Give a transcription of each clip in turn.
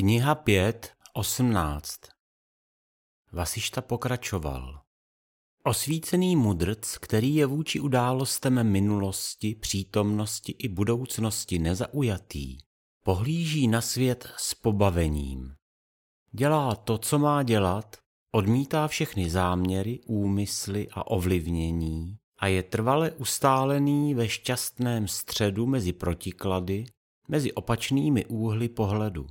Kniha 5, 18 Vasišta pokračoval. Osvícený mudrc, který je vůči událostem minulosti, přítomnosti i budoucnosti nezaujatý, pohlíží na svět s pobavením. Dělá to, co má dělat, odmítá všechny záměry, úmysly a ovlivnění a je trvale ustálený ve šťastném středu mezi protiklady, mezi opačnými úhly pohledu.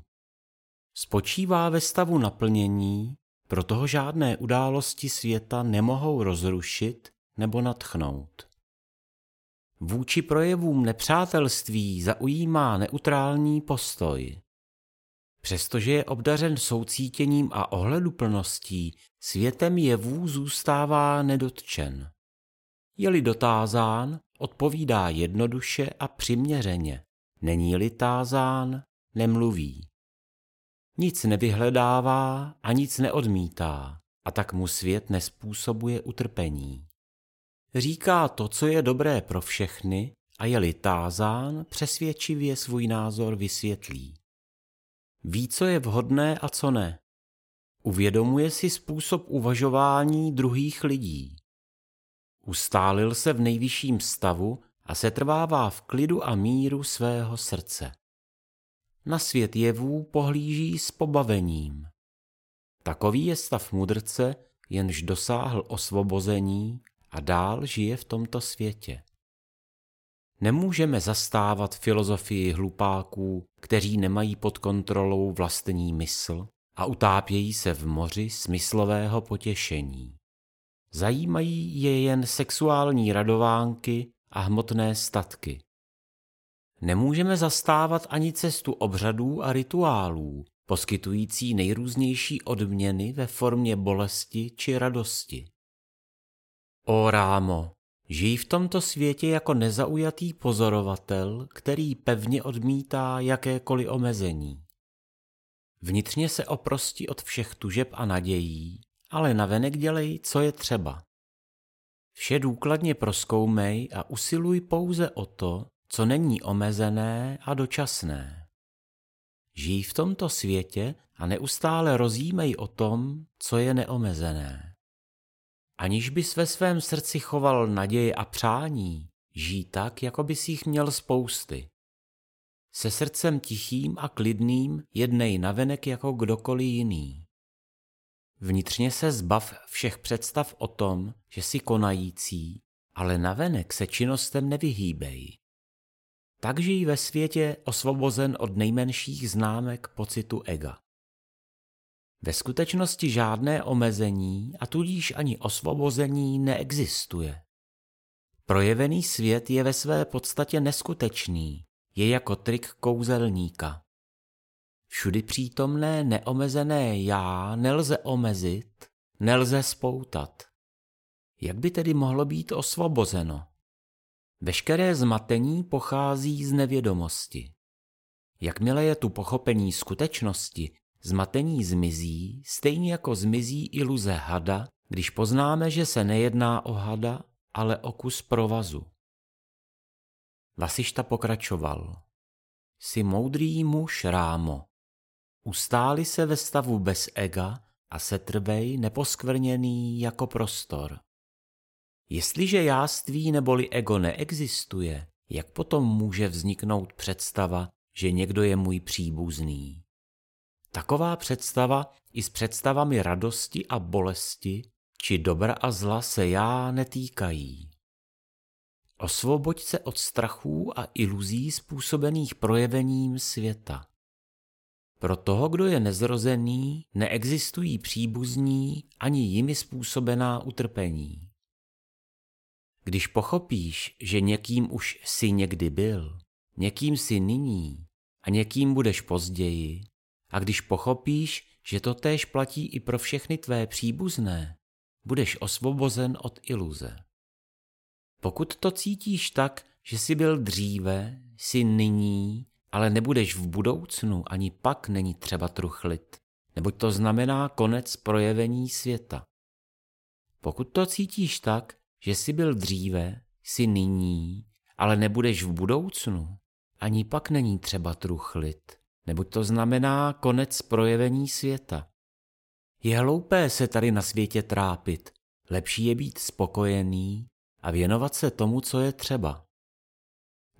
Spočívá ve stavu naplnění, proto žádné události světa nemohou rozrušit nebo natchnout. Vůči projevům nepřátelství zaujímá neutrální postoj. Přestože je obdařen soucítěním a ohleduplností, světem jevů zůstává nedotčen. Je-li dotázán, odpovídá jednoduše a přiměřeně. Není-li tázán, nemluví. Nic nevyhledává a nic neodmítá, a tak mu svět nespůsobuje utrpení. Říká to, co je dobré pro všechny, a je-li tázán, přesvědčivě svůj názor vysvětlí. Ví, co je vhodné a co ne. Uvědomuje si způsob uvažování druhých lidí. Ustálil se v nejvyšším stavu a setrvává v klidu a míru svého srdce. Na svět jevů pohlíží s pobavením. Takový je stav mudrce, jenž dosáhl osvobození a dál žije v tomto světě. Nemůžeme zastávat filozofii hlupáků, kteří nemají pod kontrolou vlastní mysl a utápějí se v moři smyslového potěšení. Zajímají je jen sexuální radovánky a hmotné statky. Nemůžeme zastávat ani cestu obřadů a rituálů, poskytující nejrůznější odměny ve formě bolesti či radosti. O Rámo, žij v tomto světě jako nezaujatý pozorovatel, který pevně odmítá jakékoliv omezení. Vnitřně se oprosti od všech tužeb a nadějí, ale navenek dělej, co je třeba. Vše důkladně proskoumej a usiluj pouze o to, co není omezené a dočasné. Žij v tomto světě a neustále rozjímej o tom, co je neomezené. Aniž bys ve svém srdci choval naděje a přání, žij tak, jako bys jich měl spousty. Se srdcem tichým a klidným jednej navenek jako kdokoliv jiný. Vnitřně se zbav všech představ o tom, že jsi konající, ale navenek se činnostem nevyhýbej. Tak žij ve světě osvobozen od nejmenších známek pocitu ega. Ve skutečnosti žádné omezení a tudíž ani osvobození neexistuje. Projevený svět je ve své podstatě neskutečný, je jako trik kouzelníka. Všudy přítomné neomezené já nelze omezit, nelze spoutat. Jak by tedy mohlo být osvobozeno? Veškeré zmatení pochází z nevědomosti. Jakmile je tu pochopení skutečnosti, zmatení zmizí, stejně jako zmizí iluze hada, když poznáme, že se nejedná o hada, ale o kus provazu. Vasišta pokračoval. Jsi moudrý muž, Rámo. Ustáli se ve stavu bez ega a setrvej neposkvrněný jako prostor. Jestliže jáství neboli ego neexistuje, jak potom může vzniknout představa, že někdo je můj příbuzný? Taková představa i s představami radosti a bolesti, či dobra a zla se já netýkají. Osvoboď se od strachů a iluzí způsobených projevením světa. Pro toho, kdo je nezrozený, neexistují příbuzní ani jimi způsobená utrpení. Když pochopíš, že někým už jsi někdy byl, někým jsi nyní a někým budeš později, a když pochopíš, že to též platí i pro všechny tvé příbuzné, budeš osvobozen od iluze. Pokud to cítíš tak, že jsi byl dříve, jsi nyní, ale nebudeš v budoucnu, ani pak není třeba truchlit, neboť to znamená konec projevení světa. Pokud to cítíš tak, že jsi byl dříve, jsi nyní, ale nebudeš v budoucnu, ani pak není třeba truchlit, neboť to znamená konec projevení světa. Je hloupé se tady na světě trápit, lepší je být spokojený a věnovat se tomu, co je třeba.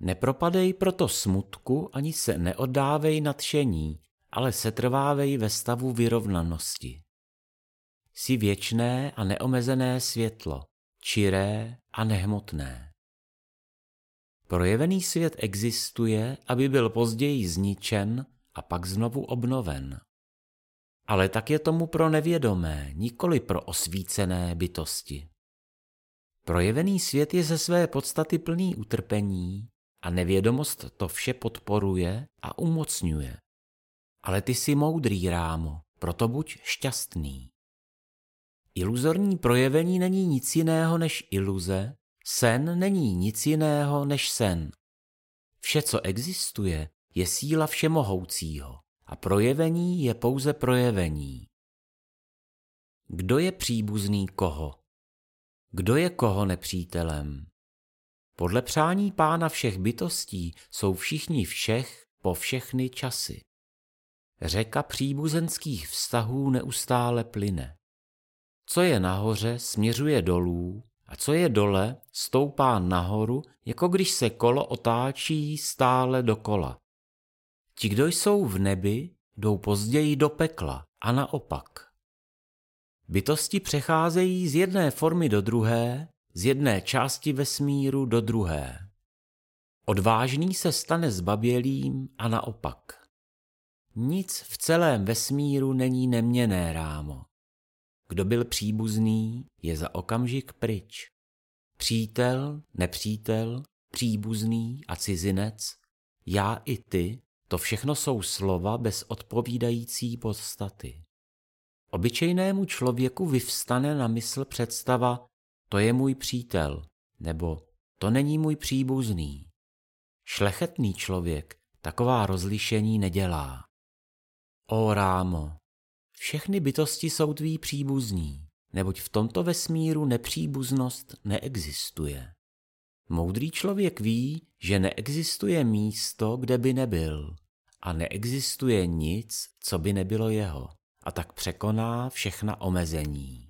Nepropadej proto smutku ani se neoddávej nadšení, ale setrvávej ve stavu vyrovnanosti. Jsi věčné a neomezené světlo, čiré a nehmotné. Projevený svět existuje, aby byl později zničen a pak znovu obnoven. Ale tak je tomu pro nevědomé, nikoli pro osvícené bytosti. Projevený svět je ze své podstaty plný utrpení a nevědomost to vše podporuje a umocňuje. Ale ty jsi moudrý, Rámo, proto buď šťastný. Iluzorní projevení není nic jiného než iluze, sen není nic jiného než sen. Vše, co existuje, je síla všemohoucího a projevení je pouze projevení. Kdo je příbuzný koho? Kdo je koho nepřítelem? Podle přání pána všech bytostí jsou všichni všech po všechny časy. Řeka příbuzenských vztahů neustále plyne. Co je nahoře, směřuje dolů a co je dole, stoupá nahoru, jako když se kolo otáčí stále dokola. Ti, kdo jsou v nebi, jdou později do pekla a naopak. Bytosti přecházejí z jedné formy do druhé, z jedné části vesmíru do druhé. Odvážný se stane zbabělým a naopak. Nic v celém vesmíru není neměné, rámo. Kdo byl příbuzný, je za okamžik pryč. Přítel, nepřítel, příbuzný a cizinec, já i ty, to všechno jsou slova bez odpovídající podstaty. Obyčejnému člověku vyvstane na mysl představa to je můj přítel, nebo to není můj příbuzný. Šlechetný člověk taková rozlišení nedělá. O rámo, všechny bytosti jsou tví příbuzní, neboť v tomto vesmíru nepříbuznost neexistuje. Moudrý člověk ví, že neexistuje místo, kde by nebyl, a neexistuje nic, co by nebylo jeho, a tak překoná všechna omezení.